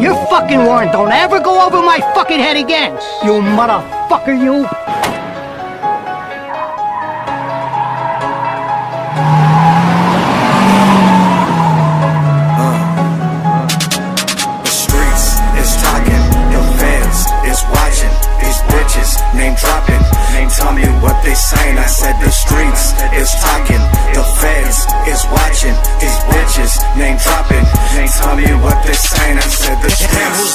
You're fucking warned. Don't ever go over my fucking head again. You motherfucker, you. Uh, uh. The streets is talking, the fans is watching. These bitches name dropping, name tell me what they saying. I said the streets is talking,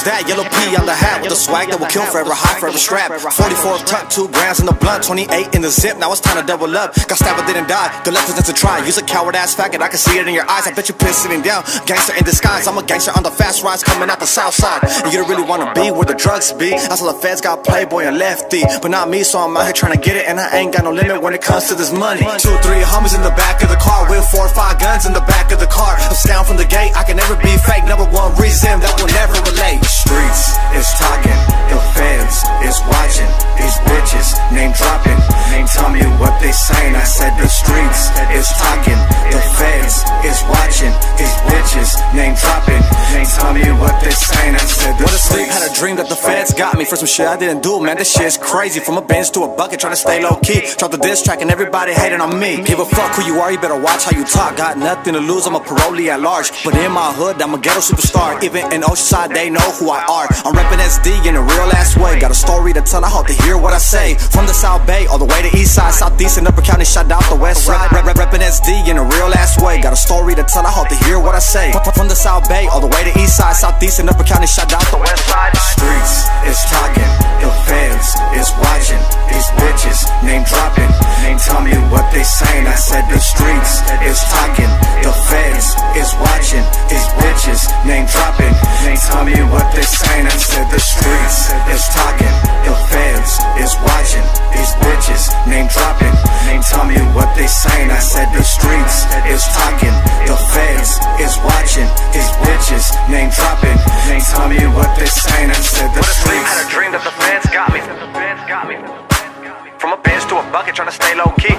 that? Yellow P on the hat with the swag that will kill forever, high forever strap. 44 tuck, 2 grams in the blunt, 28 in the zip. Now it's time to double up. Got stabbed but didn't die. The left is to try. Use a coward ass faggot, I can see it in your eyes. I bet you pissed sitting down. Gangster in disguise. I'm a gangster on the fast rise coming out the south side. And you don't really wanna be where the drugs be. That's all the feds got Playboy and Lefty. But not me, so I'm out here trying to get it. And I ain't got no limit when it comes to this money. Two, three homies in the back of the car. With four or five guns in the back of the car. I'm down from the gate. I can never be fake. Number one reason that will never is talking, the fans is watching. These bitches name dropping, name tell me what they saying. I said the streets is talking, what they saying. I said Went to sleep, had a dream that the feds got me for some shit I didn't do, man. This shit's crazy. From a bench to a bucket, trying to stay low key. Drop the diss track and everybody hating on me. Give a fuck who you are, you better watch how you talk. Got nothing to lose, I'm a parolee at large. But in my hood, I'm a ghetto superstar. Even in Oceanside, they know who I are. I'm reppin' SD in a real ass way. Got a story to tell, I hope to hear what I say. From the South Bay, all the way to East Side, Southeast and Upper County, shout out the West Side. Rep, rep, reppin' SD in a real ass way. Got a story to tell, I hope to hear what I say. From, the South Bay, all the way to East Side, Southeast and Upper County, shout out the West Side. streets is talking, the fans is watching. These bitches name dropping, name tell me what they saying. I said the streets is talking, the fans is watching. These bitches name dropping, name tell me what they saying. I said the streets is talking, From a bench to a bucket, trying to stay low key.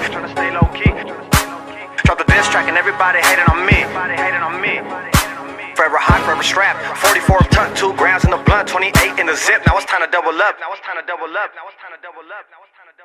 Drop the diss track and everybody hating on me. Forever hot, forever strapped. 44 tuck, 2 grams in the blunt, 28 in the zip. Now it's time to double up. Now it's time to double up. Now it's time to double up. Now it's time to